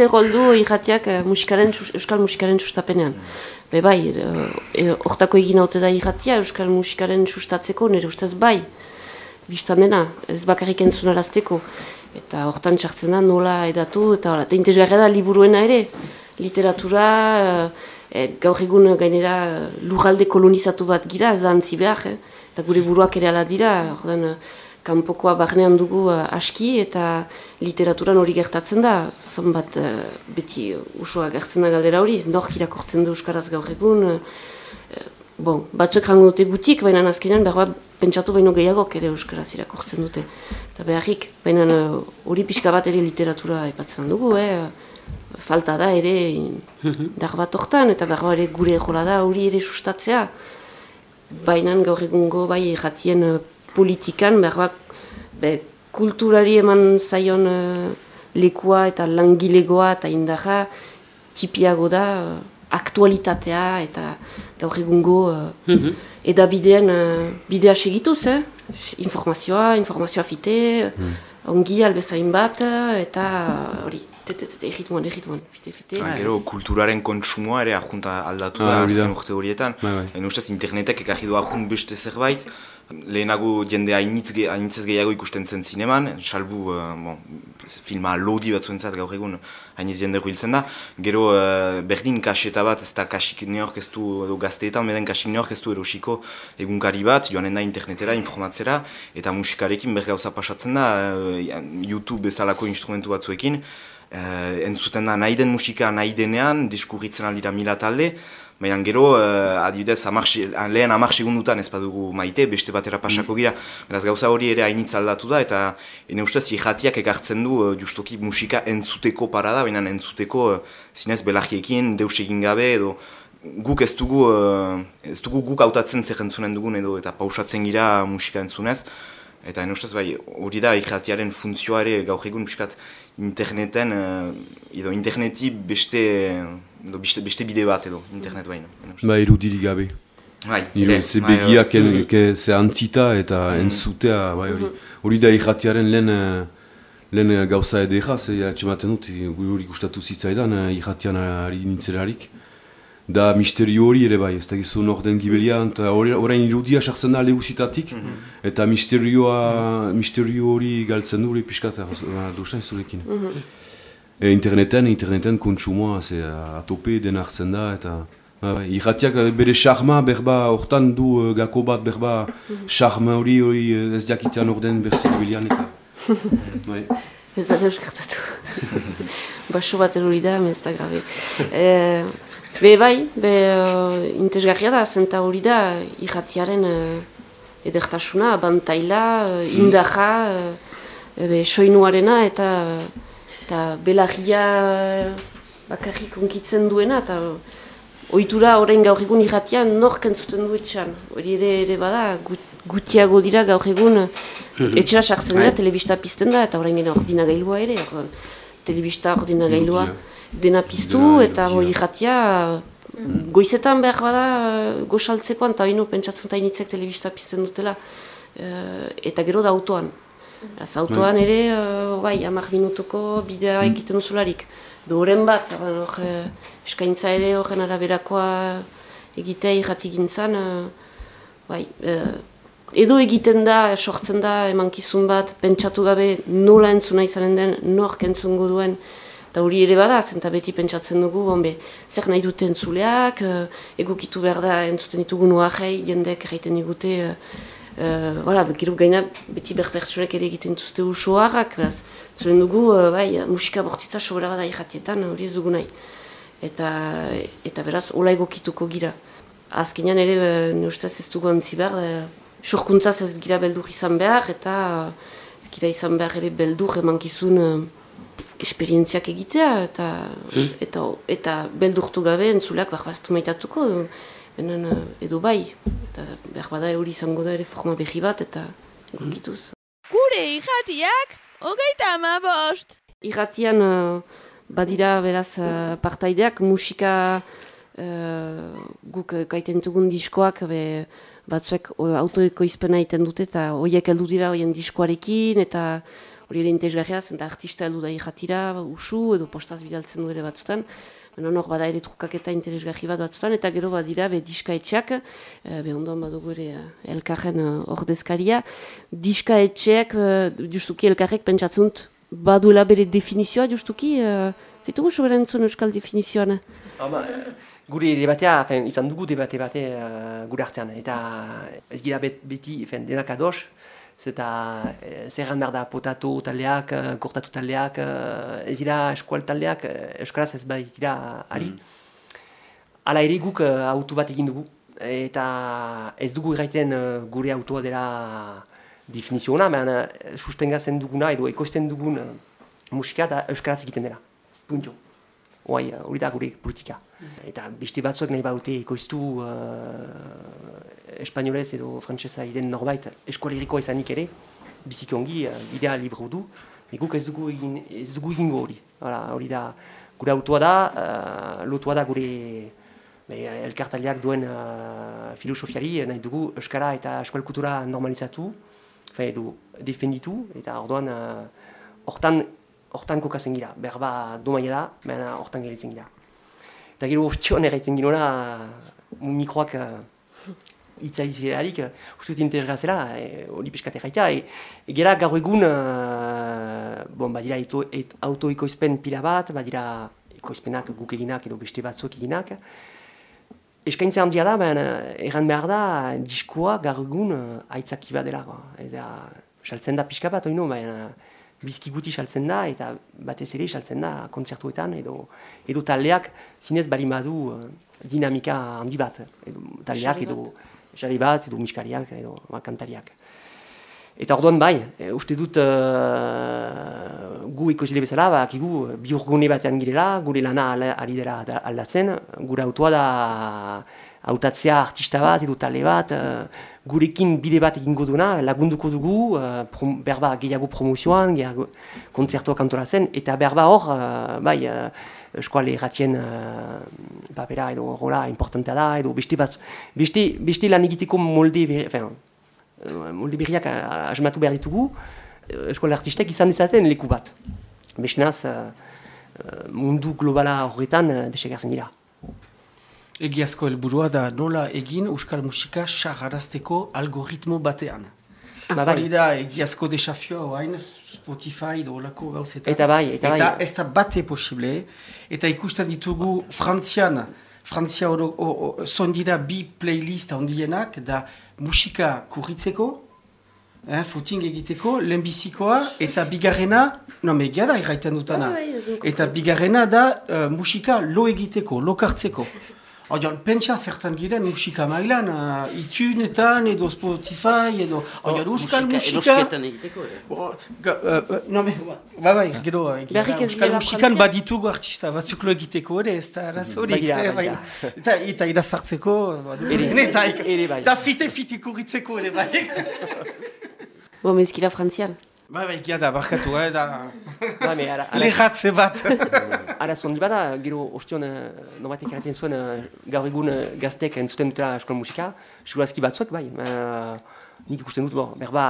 ze roldu irratiak uh, musikaren, euskal musikaren sustapenean. Be bai, hortako uh, egin haute da irratia euskal musikaren sustatzeko, nire ustez bai, biztan dena, ez bakarrik entzunarazteko. Eta hortan txartzen da nola edatu, eta, eta interesgarra da liburuena ere, literatura, e, gaur egun gainera lujalde kolonizatu bat gira, ez da antzi behar, eh? eta gure buruak ere ala dira, ordan, kanpokoa barnean dugu uh, aski eta literaturan hori gertatzen da, zon bat uh, beti usua gertzen da galdera hori, nork irakortzen du Euskaraz gaur egun, uh, bon, batzuek rango dute gutik, baina azkenean behar pentsatu baino gehiagok ere Euskaraz irakortzen dute. Eta beharrik, baina hori pixka bat ere literatura aipatzen dugu, eh? falta da ere dar bat ortan, eta behar ere gure jola da hori ere sustatzea. Baina gaur egungo bai jatien politikan, behar be, kulturari eman zaion uh, lekua eta langilegoa eta indaja tipiago da uh, aktualitatea eta gaur egungo uh, mm -hmm. edabidean uh, bidea segituz, eh? informazioa, informazioa fite, mm. ongi albezain bat eta hori. Erritmoan, erritmoan, fite, fite. Ah, gero, kulturaren kontsumoa ere ajunta aldatu ah, da azken urte horietan. Bai, bai. ustez, internetek ekarri du ajunt beste zerbait, lehenago jende hainitzez gehiago ikusten zen zineman, salbu uh, bon, filma lodi bat zuentzat gaur egun hainiz jende hiltzen da. Gero uh, berdin kaseta bat, ez da kasik neork ez du, edo gazteetan, beden kasik neork ez du erosiko egunkari bat, joanen da internetera, informatzera, eta musikarekin bergauza pasatzen da, uh, YouTube bezalako instrumentu batzuekin, uh, entzuten da nahi den musika nahi denean, diskurritzen aldira mila talde, Baina gero, uh, adibidez, amarsi, lehen amar segundutan ez badugu maite, beste batera pasako gira. Beraz, gauza hori ere hainitza aldatu da, eta ene ustez, jatiak ekartzen du uh, justoki musika entzuteko parada, baina entzuteko zinez belagiekin, deus egin gabe, edo guk ez dugu, ez dugu guk hautatzen zer entzunen dugun, edo eta pausatzen gira musika entzunez. Eta ene ustez, bai, hori da, jatiaren funtzioa ere gaur egun, piskat, interneten, uh, edo interneti beste edo beste, beste bide bat edo, internet baina. Ba, erudirik gabe. Bai, ere. Ze begiak, bai. ze antzita eta mm. entzutea, bai, hori. Hori da irratiaren lehen, lehen gauza edera, ze atxematen dut, hori gustatu zitzaidan, irratian ari nintzelarik. Da misterio hori ere bai, ez da gizu nor den gibelia, eta orain irudia sartzen da lehuzitatik, mm -hmm. eta misterioa, misterio hori galtzen du hori pixkat, duzten zurekin. Mm -hmm. E, interneten, interneten kontsumoa, ze atope den hartzen da, eta... Ba, bai, irratiak bere charma berba, hortan du uh, gako bat berba, charma hori hori ez jakitean orden berzik bilian eta... bai. Ez da deuskartatu. Baso bat erori da, ez da grabe. E, be bai, be uh, intezgarria da, zenta hori da, irratiaren uh, edertasuna, bantaila, uh, indaja, uh, soinuarena eta eta belagia bakarrik onkitzen duena, eta ohitura orain gaur egun irratian nork entzuten du etxan. Hori ere, ere bada, gutiago dira gaur egun etxera sartzen dira, bai. telebista pizten da, eta orain gena ordina gailua ere, ordan, telebista ordina gailua dena piztu, eta hori irratia goizetan behar bada goxaltzekoan, eta hori pentsatzen eta initzek telebista pizten dutela, eh, eta gero da autoan. Az autoan bai. ere, uh, bai, amak minutuko bidea mm. egiten duzularik. Doren bat, uh, eskaintza ere horren araberakoa egitea irrati gintzan, bai, edo egiten da, sortzen da, emankizun bat, pentsatu gabe nola entzuna izanen den, nork entzungo duen, eta hori ere bada, zenta beti pentsatzen dugu, onbe, zer nahi dute entzuleak, uh, egokitu behar da entzuten ditugu nuahei, jendek erraiten digute, uh, Uh, voilà, gero gaina beti berpertsurek ere egiten duzte usoarrak, beraz. Zuen dugu, uh, bai, musika bortitza sobera bada irratietan, hori ez dugu nahi. Eta, eta beraz, hola egokituko gira. Azkenean ere, uh, ne ustez ez dugu antzi behar, uh, surkuntzaz ez gira beldur izan behar, eta ez gira izan behar ere beldur emankizun uh, esperientziak egitea, eta, hmm? eta, eta beldurtu gabe entzuleak behar baztu maitatuko. Benen, edo bai, eta behar bada hori izango da ere forma behi bat, eta gukituz. Gure irratiak, hogeita ama bost! Irratian uh, badira beraz uh, partaideak, musika uh, guk kaiten dugun diskoak, be, batzuek autoeko izpena egiten dute, eta horiek heldu dira horien diskoarekin, eta hori ere interesgarria, zenta artista heldu da irratira, usu edo postaz bidaltzen du ere batzutan, Beno, nor bada ere trukaketa interesgarri bat batzutan, eta gero badira be diska etxeak, e, be ondoan badugu ere elkarren ordezkaria, diska etxeak, justuki elkarrek pentsatzunt, baduela bere definizioa justuki, e, zitugu soberen zuen euskal definizioan? gure debatea, fen, izan dugu debate bate uh, gure artean, eta ez gira bet, beti fen, denak ados, zeta e, zerran behar da potatu taldeak, uh, kortatu taldeak, uh, ez dira eskual taldeak, uh, euskaraz ez bai dira ari. Mm. Hala ere guk uh, auto bat egin dugu, eta ez dugu irraiten uh, gure autoa dela definizio hona, uh, sustengazen duguna edo ekoizten dugun uh, musika da euskaraz egiten dela. Puntio. Hori da gure politika. Eta beste batzuek nahi baute ikoiztu uh, espainolez edo frantsesa iden norbait eskualerikoa izanik ere, biziki ongi, uh, idea libro du, guk ez dugu egin, ez dugu egingo hori. Hori da, gure autua da, uh, lotua da gure be, elkartaliak duen uh, filosofiari, nahi dugu euskara eta eskual kultura normalizatu, fe, edo defenditu, eta orduan, hortan, hortan kokazen gira, berba domaia da, baina hortan geritzen gira. Eta gero uftion erraiten ginora, mikroak uh, itza izirarik, uste dut interesga zela, e, hori peskat e, e gera gaur egun, uh, bon, badira autoikoizpen pila bat, badira ekoizpenak guk eginak edo beste batzuk eginak, Eskaintza handia da, baina erran behar da, diskoa gaur egun uh, aitzaki bat dela. Ez da, saltzen da pixka bat, oino, baina bizki guti saltzen da, eta batez ere saltzen da kontzertuetan, edo, edo taldeak zinez bari madu uh, dinamika handi bat, edo taldeak edo jari bat, edo miskariak, edo kantariak. Eta orduan bai, e, uste dut uh, gu ikusile bezala, ba, kigu bi urgune batean girela, gure lana ari dela aldatzen, gure autua da hautatzea artista bat edo talde bat, uh, gurekin bide bat egingo duna, lagunduko dugu, uh, berba gehiago promozioan, gehiago kontzertuak antolatzen, eta berba hor, uh, bai, uh, eskuale erratien uh, papera edo rola importantea da, edo beste, bat, beste, beste lan egiteko molde, ber, molde berriak asmatu behar ditugu, eskuale artistek izan dezaten leku bat. Beste naz, mundu globala horretan uh, desegarzen dira. Egiazko helburua da nola egin euskal musika saharazteko algoritmo batean. Ba, bai. Hori da egiazko desafioa oain Spotify do lako gauzetan. Eta bai, eta bai. Eta ez da bate posible. Eta ikusten ditugu frantzian, frantzia oro, sondira bi playlist handienak da musika kurritzeko, eh, footing egiteko, lehenbizikoa, eta bigarrena, no megia da irraiten dutana, bai, bai, eta bigarrena da uh, musika lo egiteko, lo kartzeko. Oian, pentsa zertan giren musika mailan, uh, itunetan edo Spotify edo... Oian, oh, euskal musika... Erosketan egiteko, eh? Uh, uh, no, me... Ba, bai, gero, euskal musikan baditugu artista batzuk lo egiteko ere, ez da. Bai, bai, eta eta idazartzeko... Eta fite-fite kurritzeko ere, bai. Bo, mezkila frantzian. Ba, ba, egia da, barkatu, eh, da... Ba, me, ara... Lehatze bat! Ara, zondi bada, gero, ostion, uh, norbatek erraten zuen, uh, gaur egun uh, gaztek entzuten dutela eskola musika, segurazki batzuek, bai, uh, nik ikusten dut, bo, berba,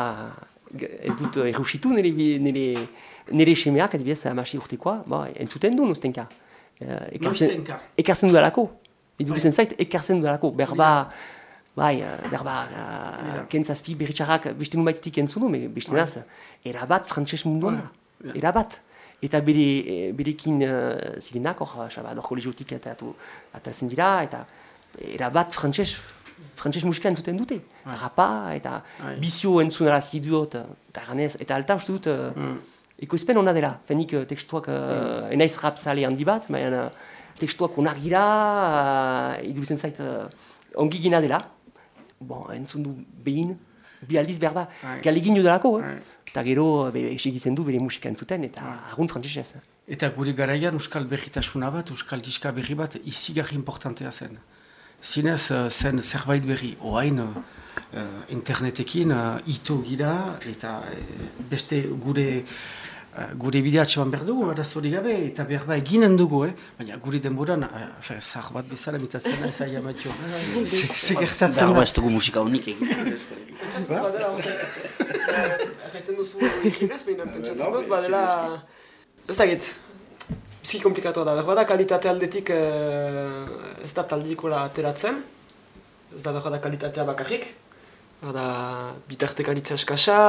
ez dut uh, errusitu nire, nire, nire semeak, adibidez, amasi urtekoa, ba, entzuten du, noztenka. Uh, ekartzen, ekartzen dudalako. Edu bai. zait, ekartzen dudalako, berba... Bai, berba, uh, kentzazpi berritxarrak beste numaitetik entzunu, beste bai. naz, erabat frantses munduan da. Yeah. Erabat. Eta bere, eh, berekin uh, zirenak, hor, xaba, hor kolegiotik eta atazen dira, eta erabat frantses, frantses musika entzuten dute. Yeah. Rapa, eta yeah. bizio entzunara ziduot, eta ganez, eta alta uste dut, uh, mm. ekoizpen hona dela. Fenik uh, tekstuak, uh, enaiz rap zale handi bat, baina uh, tekstuak onak gira, uh, iduzen zait, uh, ongi gina dela. Bon, entzun du behin, bi aldiz behar ba, galegin dudalako, eh? Eta gero, egizen du bere musika entzuten, eta ah. agun frantzisez. Eta gure garaian Euskal Berritasuna bat, Euskal Diska berri bat, izigarri importantea zen. Zinez, uh, zen zerbait berri, oain uh, internetekin uh, ito gira, eta beste gure gure bidea atxeman behar dugu, arazori gabe, eta behar ba eginen dugu, eh? baina gure denboran, zah bat bezala mitatzen nahi zai amatio. Ze gertatzen da. Ba, ez dugu musika honik egin. Erraiten duzu, ikigaz, baina pentsatzen dut, badela, ez da get, bizki komplikatu da, behar da kalitate aldetik ez da taldikola ateratzen, ez da behar da kalitatea bakarrik, behar da bitartekaritza eskasa,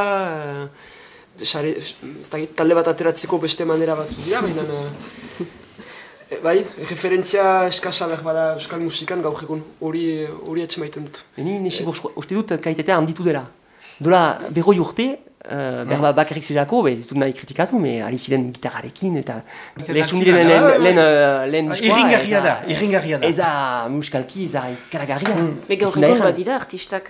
Sare, talde bat ateratzeko beste manera bat dira, baina... E, bai, referentzia eskasa behar bada euskal musikan gaur egun, hori hori maiten dut. Ni nisi uste dut kaitatea handitu dela. Dola, berroi urte, Uh, berba bakarrik zirako, ez dut nahi kritikatu, me ari ziren gitarrarekin, eta lehentsun diren lehen lehen Irringarria da, irringarria da. Ez da muskalki, ez da ikaragarria. Me gaur egon bat dira, artistak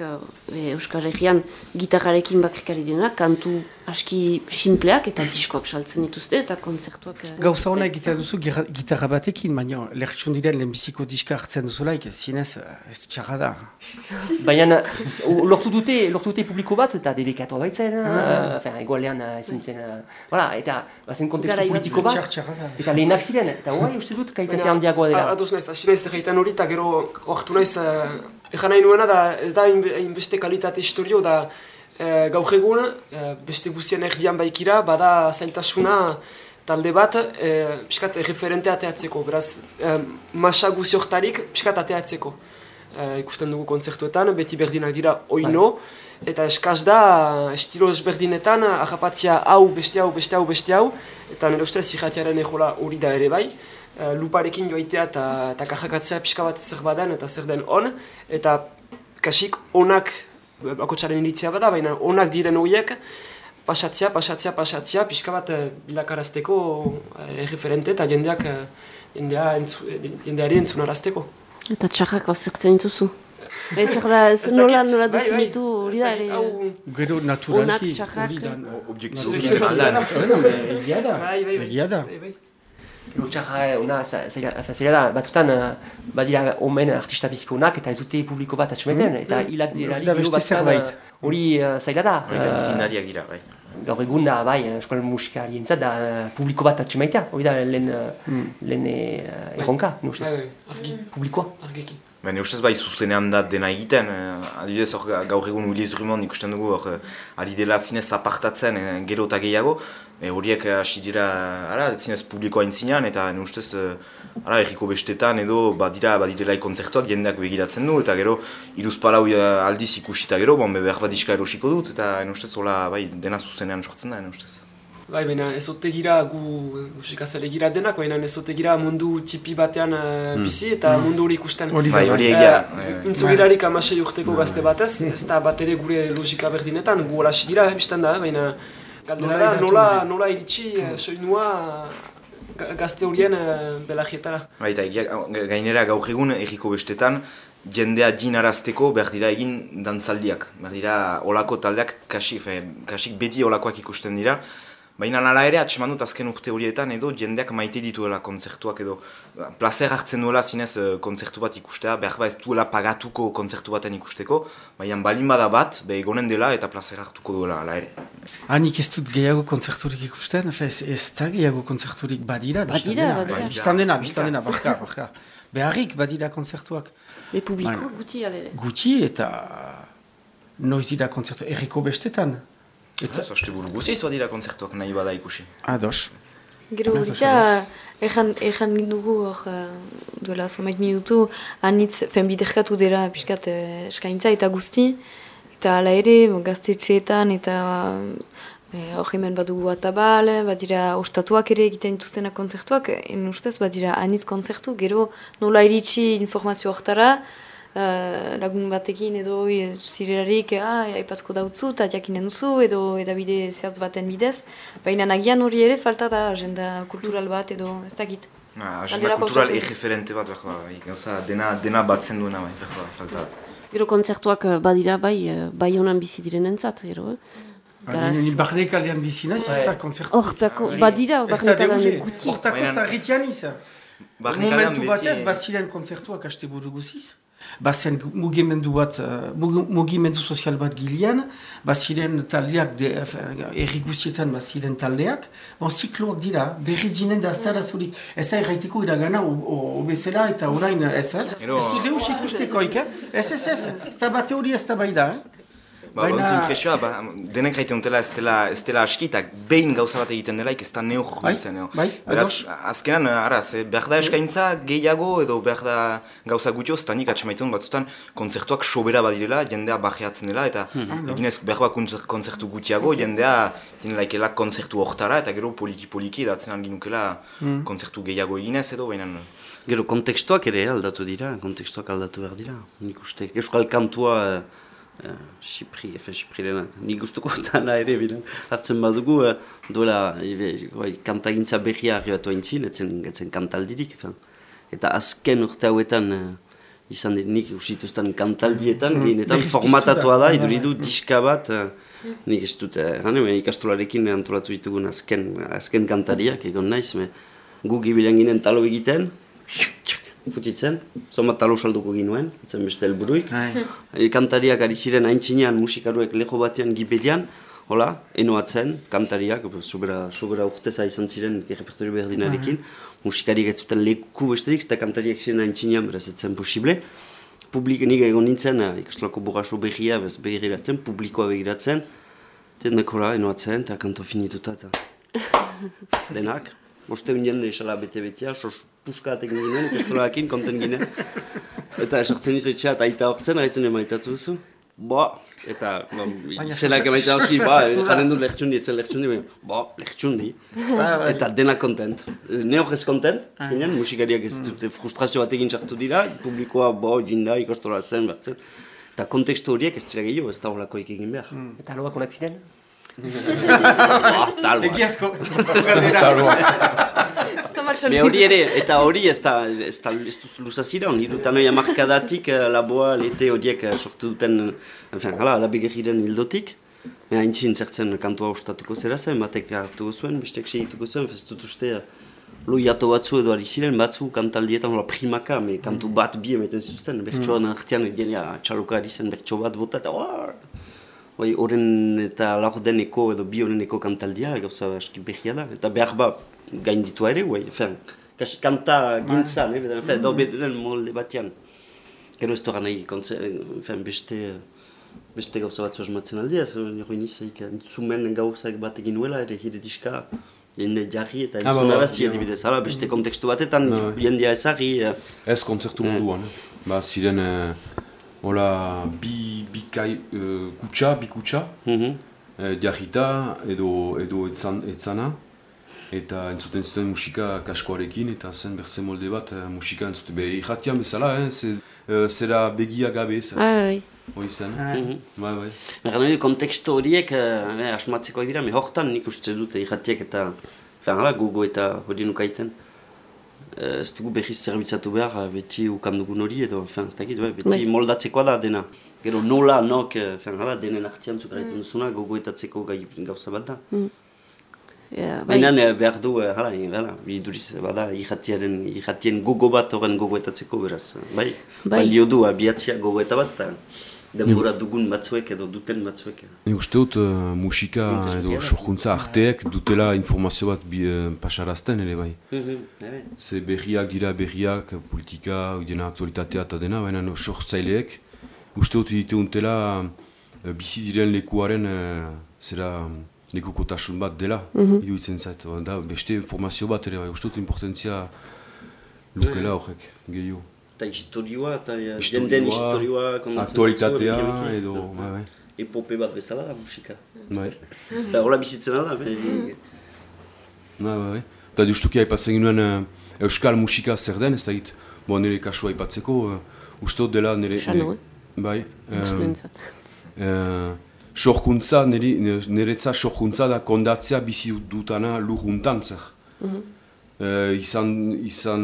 Euskal Herrian gitarrarekin bakarikari dena, kantu aski simpleak eta diskoak saltzen dituzte eta konzertuak... Gauza hona egiten duzu gitarra batekin, baina lehentsun diren lehenbiziko diska hartzen duzulaik, zinez ez txarra da. Baina lortu dute, lortu dute publiko bat eta debekatu baitzen, enfin, egualean ezin zen, voilà, eta bazen kontekstu politiko bat, eta lehenak ziren, eta guai uste dut kaitate handiagoa dela. Ados naiz, hasi naiz egiten hori, eta gero oartu naiz, egan nahi nuena da ez da inbeste kalitate historio, da e, gaur egun, e, beste guzien erdian baikira, bada zailtasuna talde bat, e, piskat referente ateatzeko, beraz, e, masa guzioktarik piskat ateatzeko. E, ikusten dugu kontzertuetan, beti berdinak dira oino, eta eskaz da, estilo ezberdinetan, ahapatzia hau, beste hau, beste hau, beste hau, eta nire ustez zirratiaren egola hori da ere bai, uh, luparekin joaitea eta, eta kajakatzea pixka bat zer baden eta zer den on, eta kasik onak, bakotsaren iritzia bada, baina onak diren horiek, pasatzea, pasatzea, pasatzea, pixka bat uh, bilakarazteko uh, erreferente eta jendeak, jendea entzu, jendeari entzunarazteko. Eta txarrak bazertzen dituzu? Ez da, ez nola nola bai, bai. definitu hori da ere... Gero naturalki hori da... Objektibo aldan. Egia da, egia da. Gero txarra, una, zera da, batzutan badira omen artista bizikonak eta ez dute publiko bat atxumeten, eta hilak dirari gero batzutan hori zaila da. Zinariak dira, bai. Gaur egun da, bai, eskual musikari entzat, da publiko bat atxumaitea, hori da lehen erronka, publikoa. Argekin. Baina ustez bai zuzenean da dena egiten, eh, adibidez hor gaur egun Willis Drummond ikusten dugu hor ari dela zinez apartatzen eh, gero eta gehiago, e, horiek hasi dira ara, zinez publikoa intzinean eta ne ustez eh, ara, erriko bestetan edo badira badirela kontzertuak jendeak begiratzen du eta gero iruzpalau aldiz ikusita gero, bon, behar bat diska erosiko dut eta ne ustez hola bai, dena zuzenean sortzen da, ne ustez. Bai, baina ez gira gu musikazale gira denak, baina ez gira mundu txipi batean uh, bizi eta mm. mundu hori ikusten. Bai, hori egia. Uh, Intzu girarik amasei urteko gazte batez, ez da bat ere gure logika berdinetan, gu hola gira, eh, biztan da, baina galdera nola, nola iritsi uh, soinua gazte horien belagietara. Bai, eta gainera gaur egun egiko bestetan, jendea jinarazteko behar dira egin dantzaldiak. Behar dira olako taldeak kasik, kasik beti olakoak ikusten dira. Baina nala ere, atseman dut azken urte horietan edo jendeak maite dituela kontzertuak edo placer hartzen duela zinez uh, kontzertu bat ikustea, behar ba ez duela pagatuko kontzertu baten ikusteko, baina balin bada bat, be egonen dela eta placer hartuko duela ala ere. Hanik ez dut gehiago kontzerturik ikusten, ez, ez da gehiago kontzerturik badira, badira, badira. Bistan dena, bistan dena, barka, barka. Beharrik badira kontzertuak. Be publiko guti alere. Guti eta noiz dira kontzertu, erriko bestetan. Eta zoste buru guziz badira konzertuak nahi bada ikusi. Ados. Gero horita, erran gindugu hor duela zomait minutu, anitz, fen biderkatu dira piskat eskaintza eta guzti, eta ala ere, gaztetxeetan eta eh, hor hemen badugu atabal, badira ostatuak ere egiten dituztenak konzertuak, en ustez badira anitz konzertu, gero nola iritsi informazio hortara, uh, lagun batekin edo e, zirerarik ah, aipatuko dautzu eta jakinen duzu edo edabide zertz baten bidez. Baina nagian hori ere falta da agenda kultural bat edo ez dakit. Ah, agenda kultural egeferente bat bai, dena, dena batzen duena bai, behar falta. Gero konzertuak eh, badira bai, eh, bai honan bizi diren entzat, gero, eh? Garaz... Ni barnek aldean bizi naiz, ez da konzertu. Hortako, badira, barnek aldean guti. Hortako zarritian izan. Momentu batez, baziren konzertuak haste buru guziz. Bazen mugimendu bat, uh, mugimendu sozial bat gilean, baziren taldeak, erriguzietan baziren taldeak, bon, zikloak dira, berri dinen da aztara zurik, ez da erraiteko iragana obezela eta orain ez, eh? ez du deus ikusteko, eh? ez ez ez, ez da bate hori ez da bai da, eh? Ba, Baina... impresioa, ba, denek gaiten dutela ez dela, ez dela aski, eta behin gauza bat egiten dela, ez da neok bai, neo. Bai, Beraz, azkenan, araz, eh, behar da eskaintza gehiago, edo behar da gauza gutio, ez da nik atxamaiten batzutan konzertuak sobera badirela, jendea bajeatzen dela, eta hmm. eginez behar bat konzertu gutiago, jendea jendela konzertu hortara, eta gero poliki-poliki edatzen algin nukela hmm. konzertu gehiago eginez edo, baina... Gero, kontekstuak ere aldatu dira, kontekstuak aldatu behar dira. Nik uste, euskal kantua... Sipri, efe Sipri dena, nik gustuko dana ere, bine, hartzen badugu, uh, duela, bai, kantagintza berria arribatu haintzin, etzen, etzen kantaldirik, efe. eta azken urte hauetan, uh, izan dira, nik usituzten kantaldietan, mm, gehienetan formatatua da, iduridu diska bat, uh, nik ez dut, uh, ikastolarekin antolatu ditugun azken, azken kantariak, egon naiz, me, gu gibilean ginen talo egiten, futitzen, zomat talo salduko ginuen, etzen beste helburuik. E, kantariak ari ziren aintzinean musikaruek leho batean gibelian, hola, enoatzen, kantariak, sobera, sobera urteza izan ziren repertorio berdinarekin, musikariak ez zuten leku besterik, eta kantariak ziren aintzinean, beraz etzen posible. Publik nik egon nintzen, eh, ikastolako burraso behia, bez begiratzen, publikoa begiratzen, tendekora enoatzen, eta kanto finituta, eta denak. Boste jende esala bete-betea, sos puskat egin ginen, ikastolakin konten ginen. Eta esortzen izetxea eta aita hortzen, haitun emaitatu duzu. Ba, eta ba, izenak emaita hori, ba, jaren du lehtsundi, etzen lehtsundi, ba, lehtsundi. Ba, bai. Eta dena kontent. Ne horrez kontent, zinen, musikariak ez dute frustrazio bat egin sartu dira, publikoa, ba, jinda, ikastola zen, bat zen. Eta kontekstu horiek ez dira gehiago, ez da horako egin behar. Mm. Eta loak onak ziren? Ba, talboa. Egiazko. Talboa. Me hori ere, eta hori ez da, ez da, ez duz luzazira, hon, irutan oia markadatik, uh, laboa, lete horiek uh, sortu duten, enfin, hala, alabegerriren hildotik. Me haintzin zertzen kantua ostatuko zera zen, batek hartuko zuen, bestek segituko zuen, festut uste, uh, loiato batzu edo ari ziren, batzu kantaldietan, hola, primaka, me kantu bat bi emeten zuzten, bertsoan mm. artean, egenia, txaluka ari zen bertso bat bota, eta Bai, oren eta laur deneko edo bi oreneko kantaldia, gauza aski behia da. Eta behar ba, gain ditu ere, bai, fen, kasi kanta gintzan, eh, fen, mm. daube den molde batean. Gero ez nahi, fen, beste, beste gauza bat zozmatzen aldia, zer nire nizaik, entzumen gauzak bat egin nuela, ere hire diska, jende jarri eta entzun ah, ba, arazi adibidez, hala, beste kontekstu batetan, no, jendea ezagri. Eh. Ez kontzertu munduan, eh. ba, ziren, eh, hola, bi, bi kai, uh, kutsa, bi kutsa, mm -hmm. eh, jarrita edo, edo etzan, etzana, eta entzuten zuten musika kaskoarekin, eta zen bertzen molde bat uh, musika entzuten. Be, irratian bezala, eh, ze, uh, zera begia gabe, zer. Ah, bai. Hoi zen, ah. mm -hmm. bai, bai. Merran kontekstu horiek, uh, asmatzekoak dira, me hortan nik uste dut irratiek eta, fen, hala, gogo eta hori nukaiten. Eh, ez dugu behiz zerbitzatu behar, eh, beti ukandugun hori edo, fin, ez dakit, beti bai. moldatzekoa da dena. Gero nola, nok, eh, fin, hala, denen artian zukarretan mm. duzuna, gogoetatzeko gai gauza bat da. Mm. Yeah, bai. Baina behar du, hala, hala, biduriz, bada, irratien gogo bat horren gogoetatzeko beraz. Bai, bai. balio du, abiatzia gogoeta bat, denbora dugun batzuek edo duten batzuek. Ni uste dut uh, musika edo sokuntza arteek dutela informazio bat bi, uh, pasarazten ere bai. Mhm, Ze berriak dira berriak, politika, dena aktualitatea eta dena, baina no, sortzaileek uste dut egite untela uh, bizi diren lekuaren uh, zera um, lekukotasun bat dela, mm -hmm. iduitzen zait. Da, beste informazio bat ere bai, uste dut importantzia lukela horrek, gehiago eta historioa, eta jenden historioa Aktualitatea edo, bai, bai. Epope bat bezala da musika. Bai. Eta hola bizitzen da, bai. Bai, bai. Eta justuki haipatzen ginen uh, Euskal musika zer den, ez da hit, bo nire kasua haipatzeko, uh, uste dela nire... Xano, Bai. Uh, Sorkuntza, nire sorkuntza da kondatzea bizi dutana luruntan zer. Mm uh, izan, izan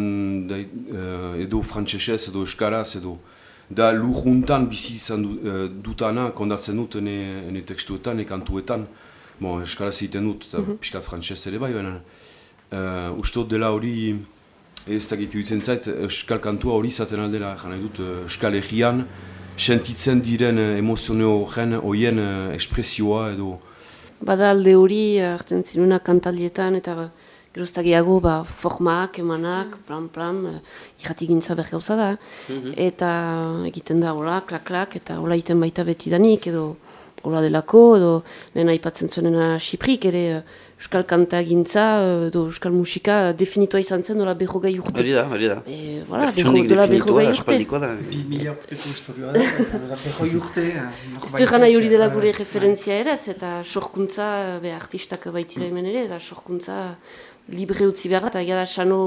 da, uh, edo frantsesez edo euskaraz edo da lujuntan bizi izan du, uh, dutana kondatzen dut ene, ene tekstuetan, ene kantuetan bon, euskaraz egiten dut eta mm -hmm. piskat frantsesez ere bai baina uh, uste dela hori Ez da gitu itzen zait, euskal kantua hori zaten aldela, jana dut, euskal egian, sentitzen diren emozioneo gen, oien espresioa edo... Bada alde hori, hartzen zinuna kantalietan, eta geroztagiago ba, formak, emanak, plan, plan, irrati gintza behar gauza da. Mhm. Eta egiten da hola, klak, klak, eta hola iten baita betidanik, edo hola delako, edo lehen aipatzen zuenena Xiprik, ere Euskal kanta gintza, edo Euskal musika definitua izan zen dola beho gai urte. Hori da, hori da. E, voilà, beho, dola beho gai urte. Bi mila urteko historioa da, beho urte. Ez du egan hori dela gure referentzia ere, eta sorkuntza, be artistak baitira hemen ere, eta sorkuntza libre utzi behar eta gara xano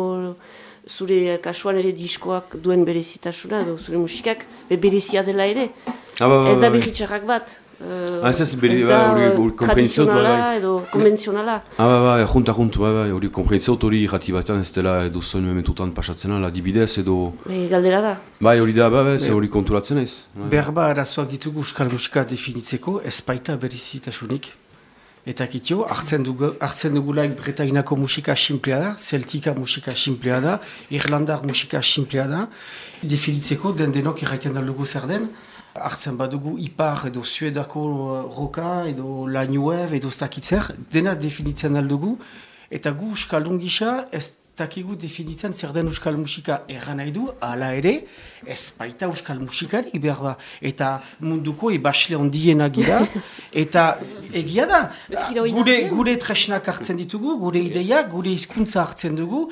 zure kasuan ere diskoak duen berezitasuna, edo zure musikak be berezia dela ere. Ah, ba, ba, ez da berri bat. Uh, ah, ez ez, beri, ba, hori tradizionala edo konvenzionala. Ah, ba, ba, junta, junta, ba, ba, hori konprenitzot hori jati batean ez dela edo zoin mementutan pasatzen ala, dibidez edo... Be, galdera da. Bai, hori da, ba, ba, ze hori konturatzen ez. Berba arazoak ditugu euskal musika definitzeko, ez baita berizitasunik. Eta kitio, hartzen, dugu, hartzen dugulaik bretainako musika simplea da, celtika musika simplea da, irlandar musika simplea da. Definitzeko, den denok irraiten da lugu zer den, hartzen badugu ipar edo suedako roka edo la new edo stakitzer, dena definitzen aldugu, eta gu uskaldun gisa ez takigu definitzen zer den euskal musika erran nahi du, ala ere, ez baita euskal musikarik behar ba. Eta munduko ebasle ondiena gira, eta egia da, gure, gure tresnak hartzen ditugu, gure ideia, gure hizkuntza hartzen dugu,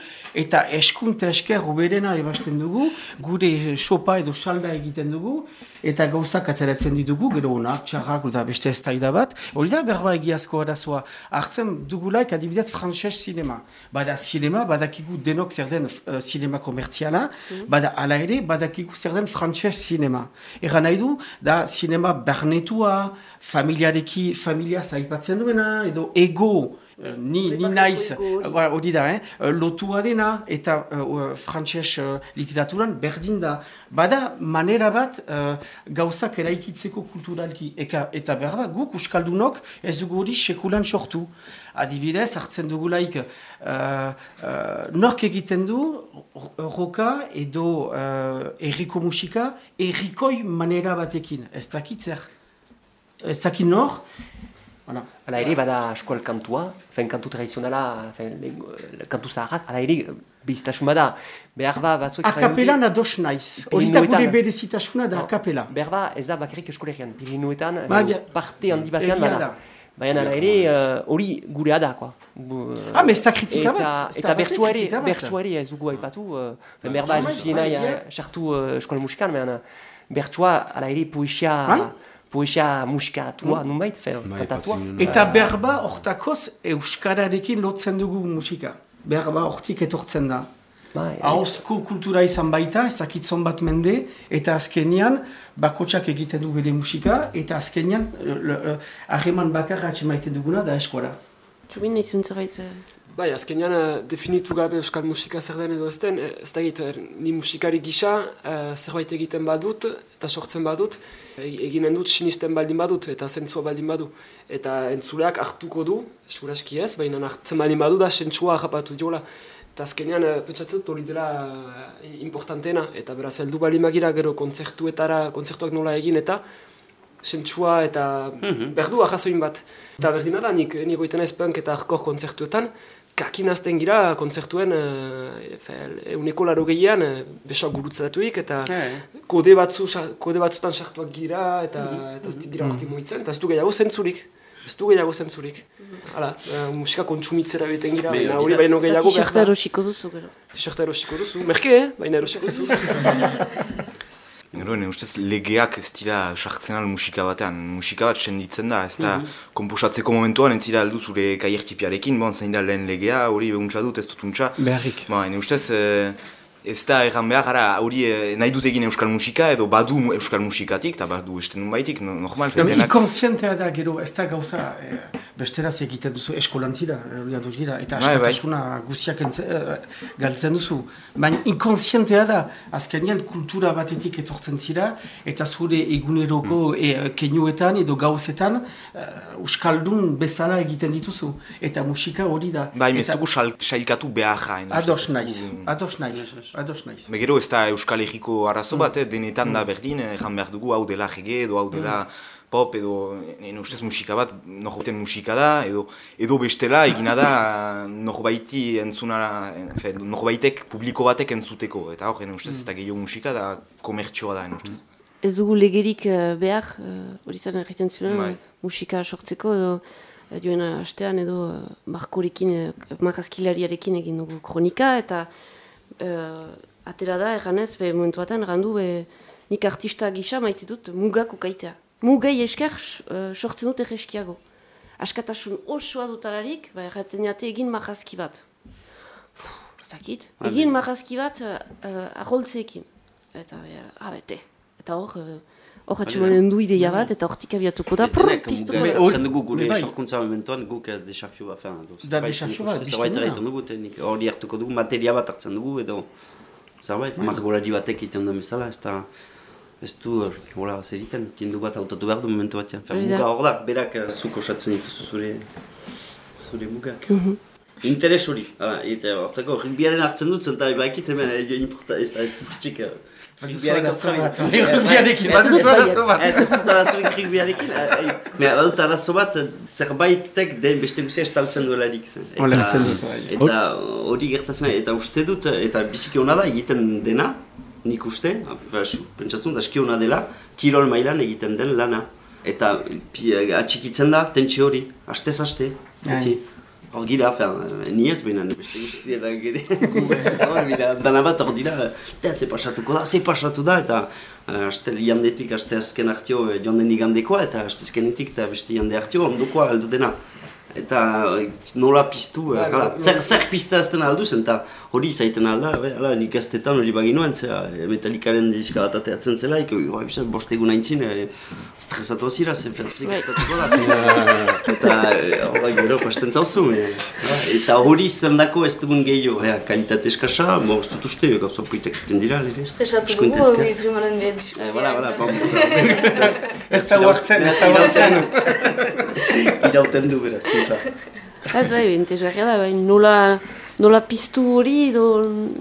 eta eskuntza esker uberena ebasten dugu, gure sopa edo salda egiten dugu, eta gauzak ateratzen ditugu, gero honak, txarrak, eta beste ez taida bat, hori da berba egiazko arazoa, hartzen dugulaik adibidez frantxez sinema. Bada sinema, badakigu denok zer den uh, sinema komertziala, mm. bada ala ere, badakigu zer den frantxez sinema. Egan nahi du, da sinema bernetua, familiareki, familia zaipatzen duena, edo ego, ni, ni naiz, hori da, eh? lotua dena, eta uh, frantxez uh, literaturan berdin da. Bada, manera bat uh, gauzak eraikitzeko kulturalki, Eka, eta berba, guk uskaldunok ez dugu hori sekulan sortu. Adibidez, hartzen dugulaik, uh, uh, nork egiten du, roka edo uh, erriko musika, errikoi manera batekin, ez dakitzer. Ez dakit nor, Voilà. Ala ere, bada eskual kantua, fen kantu tradizionala, fen kantu zaharrak, ala ere, bizitasun bada, behar ba, batzuek... Akapela nados naiz, hori da gure berezitasuna da akapela. Behar ba, ez da bakarrik eskolegian, pirinuetan, ba, parte handi batean bada. Baina ere, hori uh, gure ada, koa. Ah, me ez da kritika bat. Eta bertsua ere, bertsua ere ez dugu haipatu, uh, behar ba, ez duzien nahi, sartu eskola musikan, bertsua, ala ere, poesia poesia musikatua, mm. nunbait, fer, kantatua. Eta berba hortakoz euskararekin lotzen dugu musika. Berba hortik etortzen da. Bai, Hauzko kultura izan baita, ezakitzon bat mende, eta azkenian, bakotsak egiten du bere musika, eta azkenian, hageman bakarra atxemaiten duguna da eskola. Txubin nahi zuntzerait? Bai, azkenean definitu gabe euskal musika zer den edo ez den, ez da egiten, ni musikari gisa zerbait egiten badut eta sortzen badut, eginen dut sinisten baldin badut eta zentzua baldin badu. Eta entzuleak hartuko du, esuraski ez, baina hartzen baldin badu da sentsua harrapatu diola. Eta azkenean pentsatzen hori dela importantena, eta beraz heldu baldin magira gero kontzertuetara, kontzertuak nola egin eta sentsua eta mm -hmm. berdua jasoin bat. Eta berdina da, nik, nik oiten ez punk eta arkor kontzertuetan, kakin azten gira kontzertuen euneko laro gehian e, besoak gurutzatuik eta kode, batzu, kode batzutan sartuak gira eta, mm eta ez gira mm -hmm. moitzen eta ez du gehiago zentzurik. Ez du gehiago zentzurik. Hala, uh, musika kontsumitzera beten gira, baina hori baino gehiago behar da. T-shirta erosiko duzu, gero. T-shirta erosiko duzu. Merke, eh? baina erosiko duzu. Gero, ustez legeak ez dira sartzen al musika batean, musika bat senditzen da, ez da, mm -hmm. komposatzeko momentuan ez dira aldu zure kaiertipiarekin, bon, zain da lehen legea, hori behuntza dut, ez dut untza. Beharrik. Ba, ustez, e, ez da erran behar, ara, hori eh, nahi dut egin euskal musika, edo badu euskal musikatik, eta badu esten nun baitik, normal. No, Ikonsientea da, gero, ez da gauza, e, besteraz egiten duzu eskolantzira, hori aduz gira, eta bai, bai. askatasuna guziak uh, galtzen duzu. Baina inkonsientea da, azkenean kultura batetik etortzen zira, eta zure eguneroko mm. e, kenuetan edo gauzetan, uh, euskaldun bezala egiten dituzu. Eta musika hori da. Bai, ez dugu sailkatu behar jain. Ados naiz, ados naiz ados naiz. Begero ez da Euskal Herriko arazo bat, mm. eh, denetan da mm. berdin, erran behar dugu hau dela jege edo hau dela mm. pop edo en ustez musika bat, norbaiten musika da, edo, edo bestela egina da norbaiti entzuna, fe, norbaitek publiko batek entzuteko, eta hor, en ustez ez da gehiago musika da komertsioa da, en ustez. Ez dugu legerik uh, behar, uh, hori zaren egiten zuen, bai. musika sortzeko, edo joen astean edo uh, markorekin, uh, marrazkilariarekin egin dugu kronika, eta uh, atera da, erganez, be, momentu batean, ergandu, be, nik artista gisa maite dut mugak ukaitea. Mugei esker uh, sortzen dut egeskiago. Askatasun osoa dutalarik, ba, erraten jate egin marrazki bat. Zakit, egin marrazki bat uh, aholtzeekin. Eta, abete. Eta hor, uh, hor atxemanen du ideia bat, eta hortik abiatuko da, prrr, piztu bat. Zertzen dugu gure sorkuntza momentuan guk desafio bat. Da desafio bat, bizten Hori hartuko dugu, materia bat hartzen dugu, edo zerbait, margolari batek iten duen bezala, ez da... Ez du, hola, zer egiten, tiendu bat autotu behar du momentu batean. Muga hor da, berak zuk osatzen dituzu zure, zure mugak. Interes hori, eta hortako, rikbiaren hartzen dut, zenta baikit hemen, ez da, ez du futxik, Rugbiarekin, bat. Ez, dut arazorik rugbiarekin. Badut arazo bat, zerbaitek den beste guzia estaltzen duelarik. Olertzen dut. Eta hori gertatzen, eta uste dut, eta biziki hona da egiten dena, nik uste, pentsatzen dut, aski hona dela, kirol mailan egiten den lana. Eta atxikitzen da, tentsi hori, astez-aste. Hor gira, ni ez behinan, beste guzti eta gire. Dana bat hor dira, eta ze pasatuko da, ze pasatu da, eta haste uh, jandetik, haste azken hartio joan den igandekoa, eta haste azkenetik eta beste jande hartio ondokoa aldo dena eta nola piztu, bai, bai, zer, bai. zer pizta azten aldu zen, eta hori izaiten alda, ala, nik gaztetan hori baginoen, zera, metalikaren diska bat ateatzen zela, iko, oh, bost egun haintzin, e, stresatu azira, zen fertzik, eta hori gero pasten zauzu, eta hori izan dako ez dugun gehiago, ea, kalitate eskasa, mo, ez dut uste, gauza puitek iten dira, lere, Stresatu dugu, hori izri malen behar. Bala, bala, Ez da huartzen, ez da huartzen. Irauten du beraz, Ez bai, interesgarria da, bai, nola, nola piztu hori, do,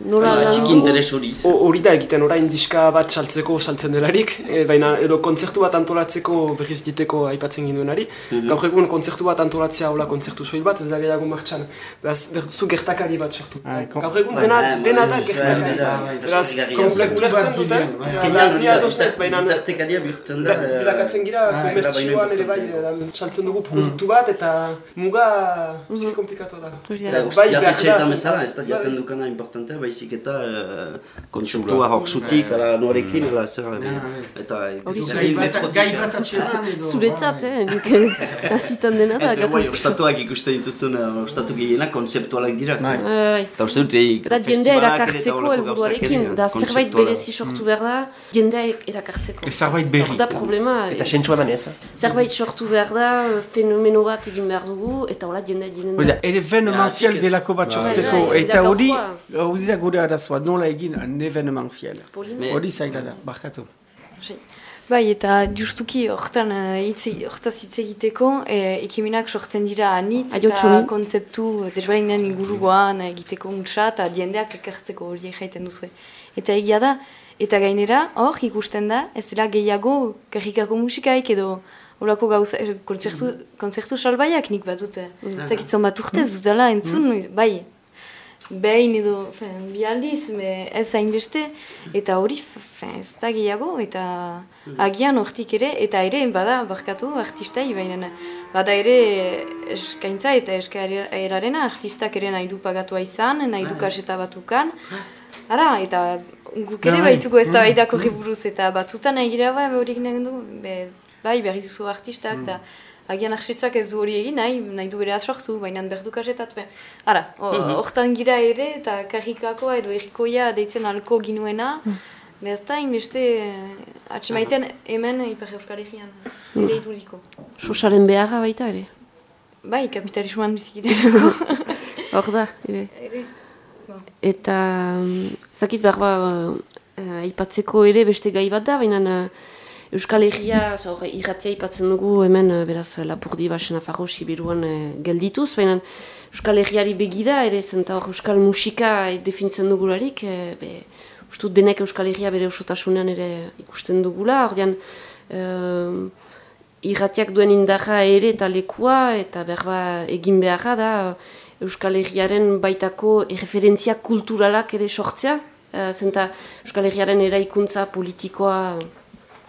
nola bai, Txiki interes hori. Hori da egiten orain diska bat saltzeko saltzen delarik, e, baina edo kontzertu bat antolatzeko berriz diteko aipatzen ginduenari. Mm -hmm. Gaur egun kontzertu bat antolatzea hola kontzertu soil bat, ez da gehiago martxan. Beraz, berduzu gertakari bat sortu. Ah, Gaur egun dena, bai, dena da gertakari. Beraz, komplek ulertzen dute. Ez baina gertakaria bihurtzen da. Bilakatzen gira, komertzioan ere bai, saltzen dugu produktu bat, eta muga zi komplikatu da. Bai, behar bezala, ez da jaten dukana importantea, baizik eta uh, kontsultua hor zutik, ala norekin, ala zer, eta gai bat atxeran edo. Zuretzat, eh, nik azitan dena da. Ez, bai, ostatuak ikusten dituzun, ostatu gehienak konzeptualak dira. Eta uste dut, Da jendea erakartzeko helburuarekin, da zerbait berezi sortu behar da, jendea erakartzeko. Zerbait berri. Da problema. Eta sentsua eman ez. Zerbait sortu behar da, fenomeno bat egin behar dugu, eta hola jendea jinen da. Ere venementiel delako bat sortzeko, eta hori, hori da gure arazoa, nola egin evenementiel. Hori zaila da, barkatu. Bai, eta justuki horretan horretaz hitz egiteko, e, ekimenak sortzen dira anitz eta kontzeptu desberdinen inguruan egiteko untsa eta diendeak ekartzeko hori egiten duzu. Eta egia da, eta gainera hor ikusten da, ez dela gehiago karrikako musikaik edo Olako gauza, konzertu, konzertu salbaiak nik bat dute. Mm. Zakitzen bat urte, zutela entzun, mm. bai, behin edo, fen, bi aldiz, ez hainbeste, eta hori, ez da gehiago, eta mm. agian hortik ere, eta ere, bada, barkatu, artistai, baina, bada ere, eskaintza eta eskaerarena, artistak ere nahi du pagatua izan, nahi du kaseta batukan, ara, eta guk ere bai. baituko ez da bai dako eta batzutan nahi gira, bai, hori ginen du, bai, berri duzu artistak, eta agian arsitzak ez du hori egin, nahi, nahi du bere azortu, baina behar du kasetat. Ara, mhm. hortan gira ere, eta karikakoa edo errikoia deitzen alko ginuena, mm. behaz da, inbeste atxemaiten hemen Iper Euskal Herrian, ere iduriko. Susaren beharra baita ere? Bai, kapitalismoan bizikireko. Hor da, ere. ere. Eta, zakit behar ba, uh, aipatzeko ere beste gai bat da, baina uh, Euskal Herria, irratia aipatzen dugu hemen, uh, beraz, Lapurdi Basen Afarro Sibiruan uh, geldituz, baina Euskal Herriari begira, ere zenta hor Euskal Musika definitzen dugularik, uh, be, ustut denek Euskal Herria bere osotasunean ere ikusten dugula, ordean, uh, irratiak duen indarra ere eta lekua, eta berba egin beharra da, Euskal Herriaren baitako erreferentzia kulturalak ere sortzea, uh, zenta Euskal Herriaren eraikuntza politikoa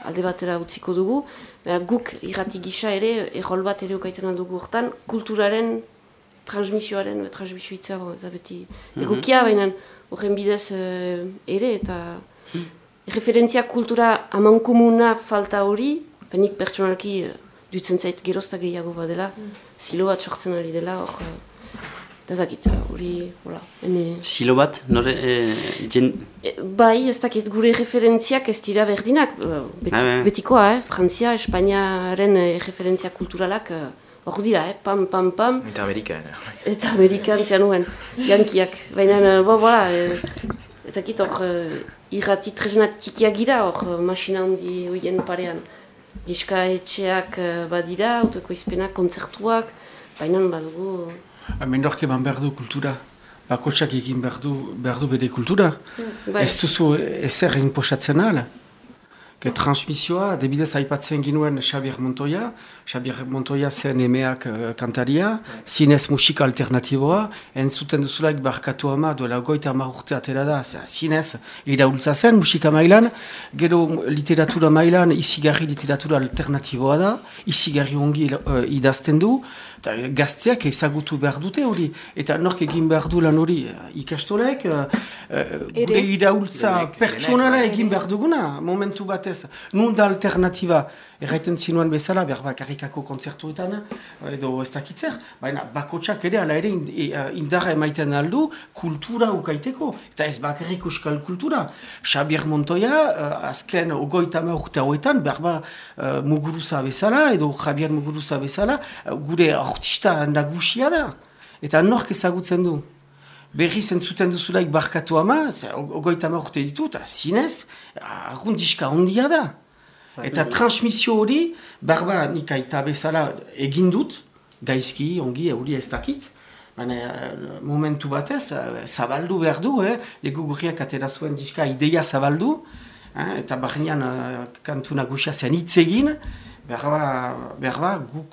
alde batera utziko dugu. Uh, guk irrati gisa ere, errol bat ere okaiten dugu hortan, kulturaren transmisioaren, transmisioitza ez beti mhm. egokia, baina horren bidez uh, ere, eta referentzia kultura amankumuna falta hori, penik pertsonalki uh, dutzen zait gerozta gehiago badela, mm. zilo bat sortzen ari dela, hor, Eta zakit, hori, hola, ene... Silo bat, nore, e, jen... E, bai, ez dakit, gure referentziak ez dira berdinak, beti, ah, betikoa, eh? Frantzia, Espainiaren eh, referentzia kulturalak hor dira, eh? pam, pam, pam. Eta Amerika, eh? Eta Amerikan zianuen, jankiak. Baina, bo, bola, ez dakit, hor, irrati tresnak txikiak gira, hor, masina handi hoien parean. Diska etxeak badira, autoko izpenak, kontzertuak, baina badugu... Hemen dorke eman behar du kultura. Bakotsak egin behar du, behar du bede kultura. Bai. Ez duzu ezer egin posatzen ala. Ke transmisioa, debidez aipatzen ginuen Xabier Montoya. Xabier Montoya zen emeak uh, kantaria, zinez musika alternatiboa, entzuten duzulaik barkatu ama, duela goita ama urte atera da, zinez iraultza zen musika mailan, gero literatura mailan izigarri literatura alternatiboa da, izigarri ongi uh, idazten du, eta gazteak ezagutu behar dute hori, eta nork egin behar du lan hori ikastolek, uh, gure iraultza pertsonala bai. egin behar duguna, momentu bat ez. Nun da alternatiba, erraiten zinuan bezala, behar bakarrikako kontzertuetan, edo ez dakitzer, baina bakotsak ere, ala ere e, indarra emaiten aldu, kultura ukaiteko, eta ez bakarrik euskal kultura. Xabier Montoya, uh, azken ogoitama urte hauetan, behar ba muguruza bezala, edo Javier Muguruza bezala, gure artista nagusia da. Eta nork ezagutzen du berri zentzuten duzulaik barkatu ama, ogoita urte ditu, eta zinez, argundiska ondia da. Eta transmisio hori, barba nik aita bezala egin dut, gaizki, ongi, hori ez dakit, baina momentu batez, zabaldu behar du, eh? lego gurriak atera zuen diska ideia zabaldu, eh? eta barnean kantu nagusia zen hitz egin, behar ba,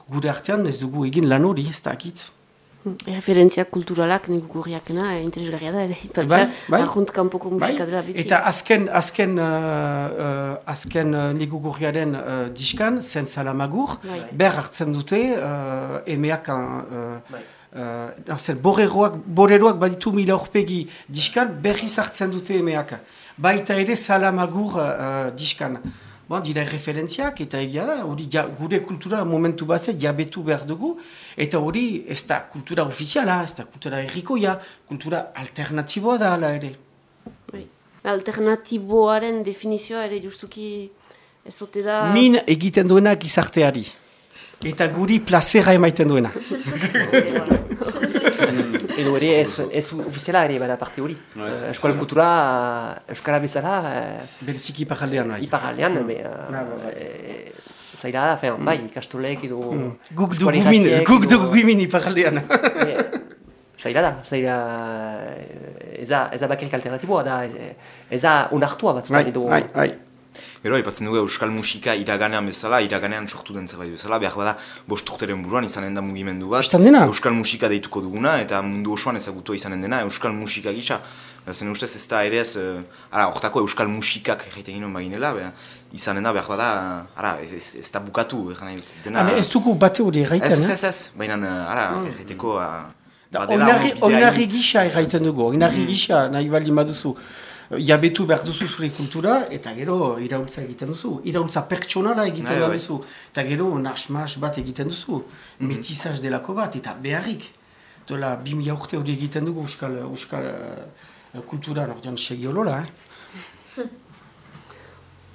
gure artean ez dugu egin lan hori ez dakit. Referentzia kulturalak nik gurriakena, eh, interesgarria da, ere, ipatzea, bai, bai, kanpoko musika bai. dela beti. Eta azken, azken, uh, uh, azken uh, nik gurriaren uh, diskan, zen salamagur, bai. ber hartzen dute, uh, emeak, uh, bai. uh, zen, boreroak, boreroak baditu mila horpegi diskan, berriz hartzen dute emeak. Baita ere salamagur uh, diskan. Bon, dira referentziak eta egia da, hori gure kultura momentu bat jabetu behar dugu, eta hori ez da kultura ofiziala, ez da kultura errikoia, kultura alternatiboa da ala ere. Bai. Alternatiboaren definizioa ere justuki ez da... Min egiten duena gizarteari, eta guri plazera emaiten duena. edo ere ez, ez ofiziala ere bada parte hori. No, uh, Euskal kultura, Euskara bezala... Uh, Berziki iparaldean, bai. Iparaldean, mm. uh, zaira da, fean, bai, ikastolek edo... Mm. Guk du gumin, guk du gumin iparaldean. zaira da, zaira... Ez da, ez da bakirik alternatiboa da, ez da unartua batzutan bai, edo... Bai, bai. Gero, ipatzen dugu euskal musika iraganean bezala, iraganean sortu den zerbait bezala, behar bada bost urteren buruan izanen da mugimendu bat. Euskal musika deituko duguna eta mundu osoan ezagutu izanen dena euskal musika gisa. Zen ustez ez da ere ez, uh, ara, ortako euskal musikak egiten ginen baginela, izanen da behar bada, ara, ez, ez, ez da bukatu, egin nahi dut. Dena, ez dugu bate hori egiten, Ez, ez, ez, baina, ara, mm. egiteko... Oinarri gisa egiten dugu, oinarri mm. gisa nahi baldin baduzu. Jabetu behar duzu zure kultura, eta gero iraultza egiten duzu. Iraultza pertsonala egiten bai, bai. duzu. Eta gero nasmas bat egiten duzu. Mm Metizaz delako bat, eta beharrik. Dola, bim jaurte hori egiten dugu euskal, euskal uh, kultura, nordian segiolola, eh?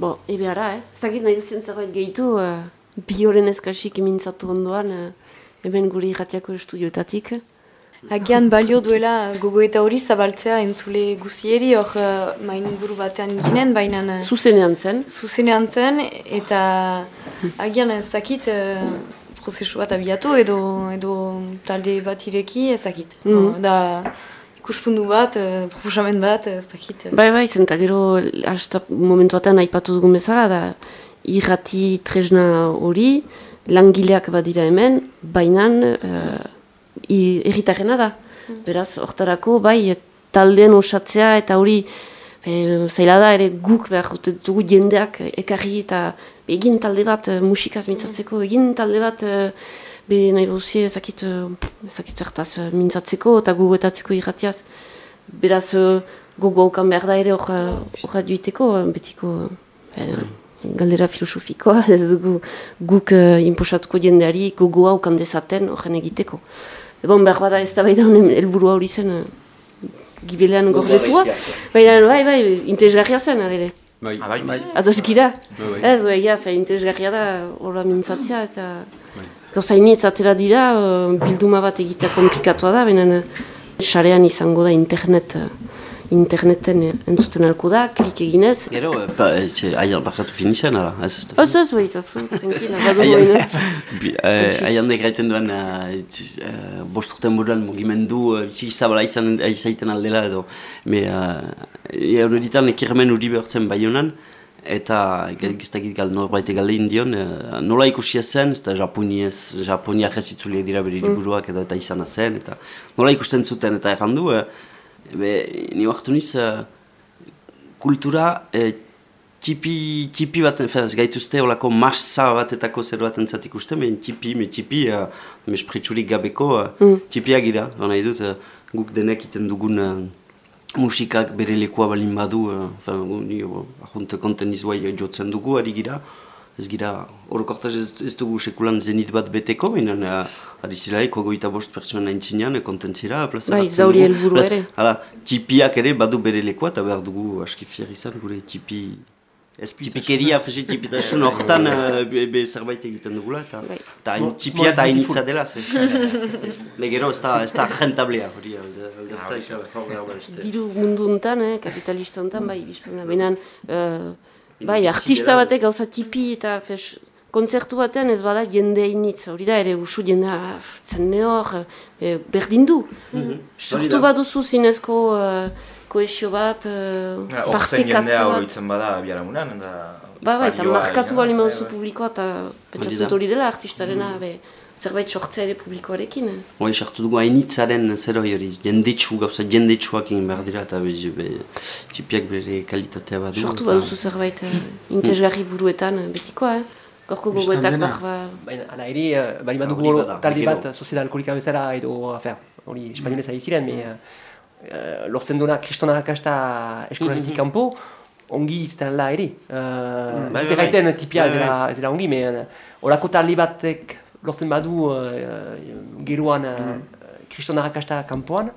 Bo, ebe ara, eh? Ez dakit nahi duzen zerbait gehitu, uh, bi horren eskasik emintzatu ondoan, uh, hemen gure irratiako estudioetatik. Agian balio duela gogo eta hori zabaltzea entzule guzieri, hor uh, main buru batean ginen, baina... Uh, zuzenean zen. Zuzenean zen, eta agian ez dakit uh, prozesu bat abiatu edo, edo talde bat ireki ez dakit. Mm Da ikuspundu bat, uh, proposamen bat ez dakit. Bai, bai, zen, eta gero hasta momentu batean aipatu dugun bezala, da irrati tresna hori, langileak badira hemen, bainan erritarrena da. Mm. Beraz, hortarako, bai, taldean osatzea eta hori zaila da ere guk behar dugu jendeak ekarri eta egin talde bat uh, musikaz mintzatzeko, egin talde bat uh, be nahi bozi ezakit, ezakit zertaz mintzatzeko eta guguetatzeko irratiaz. Beraz, gogo haukan behar da ere horra duiteko, betiko galdera filosofikoa, ez dugu guk uh, imposatuko jendeari gogo haukan dezaten horren egiteko. Ebon behar bada ez da bai da honen elburu hori zen uh, gibilean gordetua. Baina bai, bai, interesgarria zen, adere. Bai, ah, bai, bai. Ados gira. Bai, bai. Ez, bai, ja, fe, interesgarria da, hola mintzatzea, eta... Bai. Gauzainitz atera dira, uh, bilduma bat egitea komplikatua da, baina sarean izango da internet interneten entzuten alko da, klik eginez. Gero, ba, aian bakatu finizan, ala? Ez ez Ez ez, bai, zazu, tranquila, badu. Aian duen, bosturten buruan mugimendu, bizik zabala izan izaiten aldela edo. Me, egon editan ekirmen uri behortzen bai honan, eta giztakit gal norbait galde indion, nola ikusia zen, eta japoniez, japonia jesitzuliak dira beri liburuak edo eta izan zen, eta nola ikusten zuten eta errandu, Be, ni hartu niz, uh, kultura uh, tipi, tipi bat, ez gaituzte olako masa batetako zer bat entzat ikusten, ben tipi, me tipi, uh, mespritzurik gabeko, uh, mm. tipiak gira, hona idut, uh, guk denek iten dugun uh, musikak bere lekoa balin badu, uh, ni uh, ahonte konten jotzen dugu, ari gira, ez gira, orokortaz ez, ez dugu sekulan zenit bat beteko, baina uh, ari zilaik, ogoita bost pertsonan nahin zinean, kontentzira, plaza bai, zauri helburu ere. Hala, tipiak ere badu bere lekoa, eta behar dugu aski fier izan, gure tipi... Ez tipikeria, fesi tipitasun horretan be, be zerbait egiten dugula, eta bai. tipia eta hainitza dela, ze. Megero, ez da, ez da jentablea, hori, alde, alde, Diru mundu untan, eh, kapitalista untan, bai, biztan da, benan, uh, Bai, artista batek gauza tipi eta fes, konzertu batean ez bada jende initz, hori da ere usu jende zen nehor, e, berdin du. Mm -hmm. Sortu bat duzu zinezko uh, koesio bat, uh, partekatzu bat. jendea hori bada biaramunan, da... Ba, bai, eta markatu bali mauzu publikoa eta petxatzen hori dela artistarena, mm -hmm zerbait sortzea ere publikoarekin. Eh? Hoi, sartu dugu hainitzaren zer hori, jendetsu gauza, jendetsuak egin behar dira eta be, txipiak bere kalitatea bat. Sortu bat duzu zerbait uh, interesgarri buruetan, uh, betikoa, eh? Gorko gogoetak behar ba... Baina, ala eri, uh, bali bat dugu talde bat, sozieta alkoholika bezala edo, afer, hori, espainolez ari ziren, me, uh, lortzen duena kristona rakasta eskolaretik kanpo, ongi izten la eri. Uh, bai, bai, bai. tipia ez dela ongi, me, horako talde batek lortzen badu uh, geruan uh, mm. kriston arrakasta kanpoan,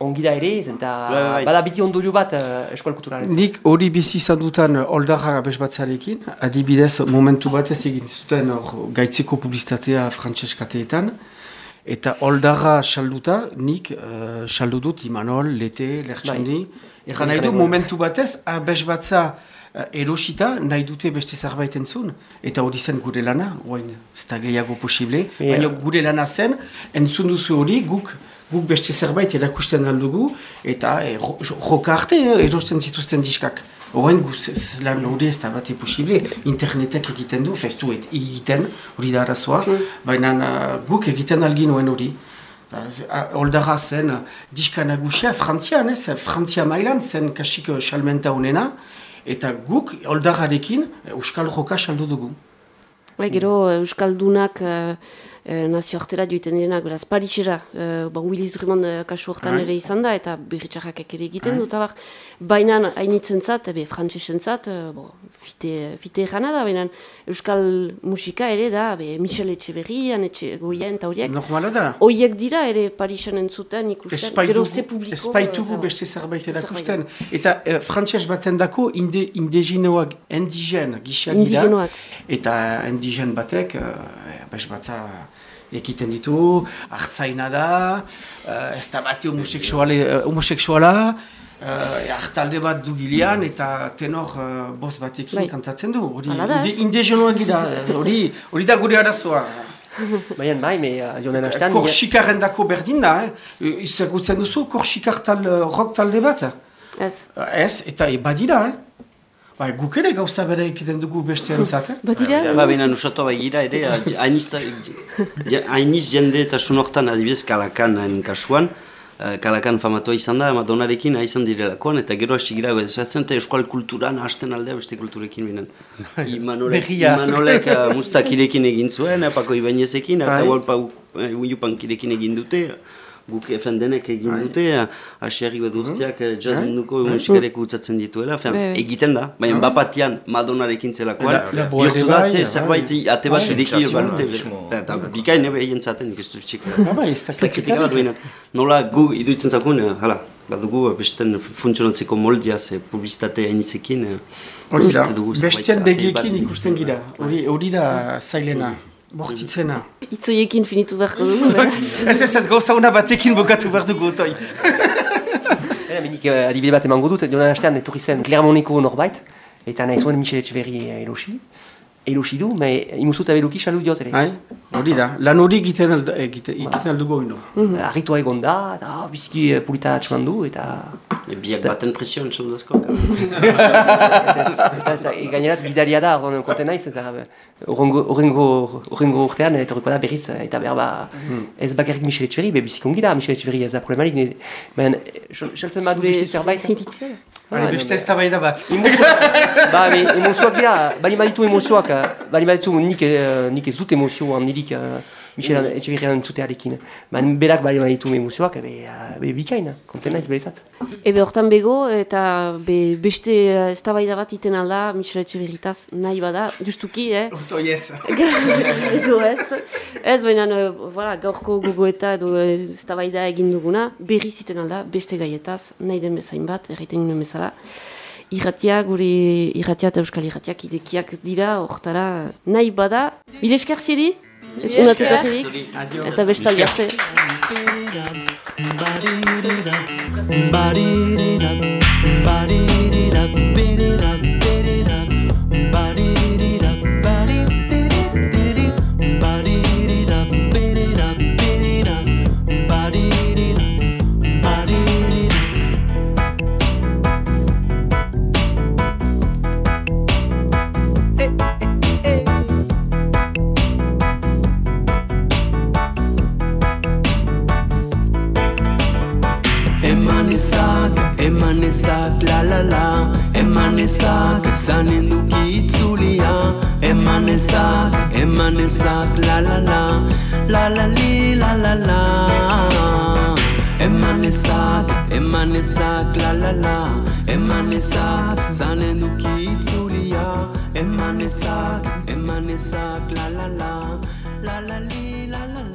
ongi da ere, bai, bai. bada biti ondorio bat uh, eskual kulturaren. Nik hori bizi izan dutan oldarra bezbatzarekin, adibidez momentu batez egin zuten gaitzeko publizitatea frantseskateetan, eta oldarra salduta, nik uh, saldu dut Imanol, Lete, Lertxandi, bai. Egan nahi du momentu batez, abez batza Eh, erosita nahi dute beste zerbait entzun, eta hori zen gure lana, oain, ez da gehiago posible, baina gure lana zen, entzun duzu hori guk, guk beste zerbait erakusten aldugu, eta e, joka arte eh, erosten zituzten diskak. Oain gu, lan hori ez da bate posible, internetek egiten du, festu et egiten, hori da arazoa, mm. baina guk egiten algin oen hori. Oldara zen diska nagusia, frantzian, ez, frantzia mailan zen kasik salmenta honena, eta guk oldarrarekin Euskal Joka saldu dugu. Bai, gero Euskaldunak e, nazioartera joiten direnak, beraz, Parisera, e, ba, Willis Drummond e, kasu hortan ere izan da, eta berritxarrak ere egiten dut, abar, baina hainitzen zat, ebe, frantzesen zat, e, bo, fite, fite da, baina Euskal musika ere da, be, Michel Etxeberrian, Etxe Goien, eta horiek. Normala da. Horiek dira ere Parisen entzuten ikusten, gero ze publiko. Espaitugu beste zerbait erakusten. Eta e, frantxez baten dako, inde, indeginoak, indigen, gisa gira. Eta indigen batek, e, batza, ekiten ditu, hartzaina da, uh, ez da bate eh, homoseksuala, uh, hartalde bat du gilean eta tenor uh, boz batekin bai. kantatzen du. Hori indezionuak gira, hori da gure arazoa. Baina bai, me jonen hastean... Korsikaren dako berdin da, eh? izagutzen duzu korsikar tal, rock talde bat? Ez. Ez, eta badira, eh? Ba, guk ere gauza bere egiten dugu beste entzat, eh? Ba, dira? Ba, baina nusatu bai gira ere, hainiz jende eta sunortan adibidez kalakan hain kasuan, eh, kalakan famatua izan da, Madonarekin izan direlakoan, eta gero hasi gira, ez zen, eta eskual kulturan hasten aldea beste kulturekin binen. Imanolek, Imanolek uh, mustakirekin egin zuen, apako ibainezekin, eta bai. uh, egin dute, guk efendenek egin bai. dute, asiarri bat urteak mm -hmm. jazz munduko bai. musikarek utzatzen dituela, Fean, bai, egiten da, baina bapatian Madonarekin zelakoan, bihurtu da, zerbait ate bat edeki balute, eta bikain ebe egin zaten, ez dut txik. Ez da kritika bat baina, nola gu iduitzen zakun, hala, bat dugu, besten funtzionatzeko moldia, ze publizitate hainitzekin, Hori da, besten begiekin ikusten gira, hori da zailena. Bortitzena. Itzoiekin finitu beharko dugu, beraz. ez ez ez gauza una batekin bokatu behar dugu, otoi. Nik adibide bat emango dut, joan hastean etorri zen Clermoneko norbait, eta nahi zuen Michel Etxeverri elosi. Elosi du, me imuzu eta beluki salu diot ere. Hai, hori da, lan hori egiten aldugu ino. Arritua egon da, eta biziki polita atxuan du, eta... Biak baten presioan salu dazko. Gainerat, bidaria da, konten naiz, eta horrengo urtean, etorriko da berriz, eta behar ba, ez bakarrik Michel Etxeverri, be bizik ongi da, Michel Etxeverri ez da problemalik, baina, xelzen bat beste zerbait. Bale, beste ez da bai da bat. Ba, emozioak dira, bali baditu emozioak, bali baditu nik, nik ez dut emozioan nirik Michel Etxeverrian entzutearekin. Ba, berak bali baditu emozioak, be bikain, konten naiz berezat. Ebe hortan bego, eta be, beste ez bai da bat iten alda Michel Etxeverritaz nahi bada, justuki, eh? Oto, yes. Ego ez. Ez baina, voilà, gaurko gogoeta edo ez egin duguna, berri ziten alda, beste gaietaz, nahi den bezain bat, erraiten ginen bezala. Irratia, gure irratia eta euskal irratiak idekiak dira, hortara nahi bada. Bile esker ziri? Eta bestalde arte. Ezak la la la. Eman ezak zanen duki itzulia. Eman ezak, eman ezak la la la. La la li la la la. Eman ezak, eman ezak la la la. Eman ezak zanen duki itzulia. Eman ezak, eman ezak la la la. La la li la la la